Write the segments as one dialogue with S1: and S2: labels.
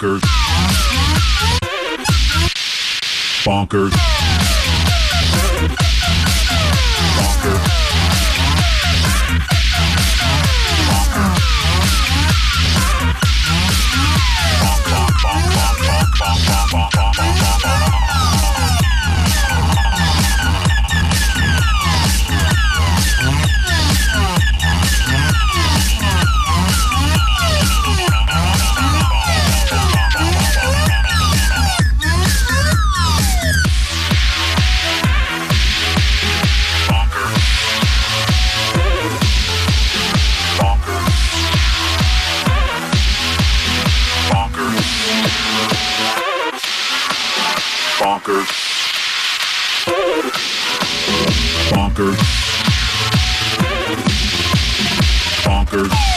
S1: Bonkers. Bonkers. Bonkers. Bonkers. Bonkers.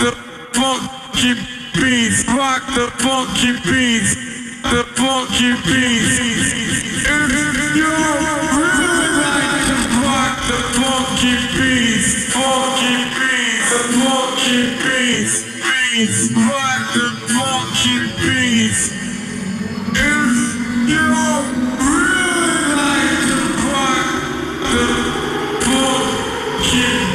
S2: The funky beats, rock the funky beats, the funky beats. If you really like to rock the funky beats, funky beats, the funky beats, beats, rock the funky beats. If you really like to rock the funky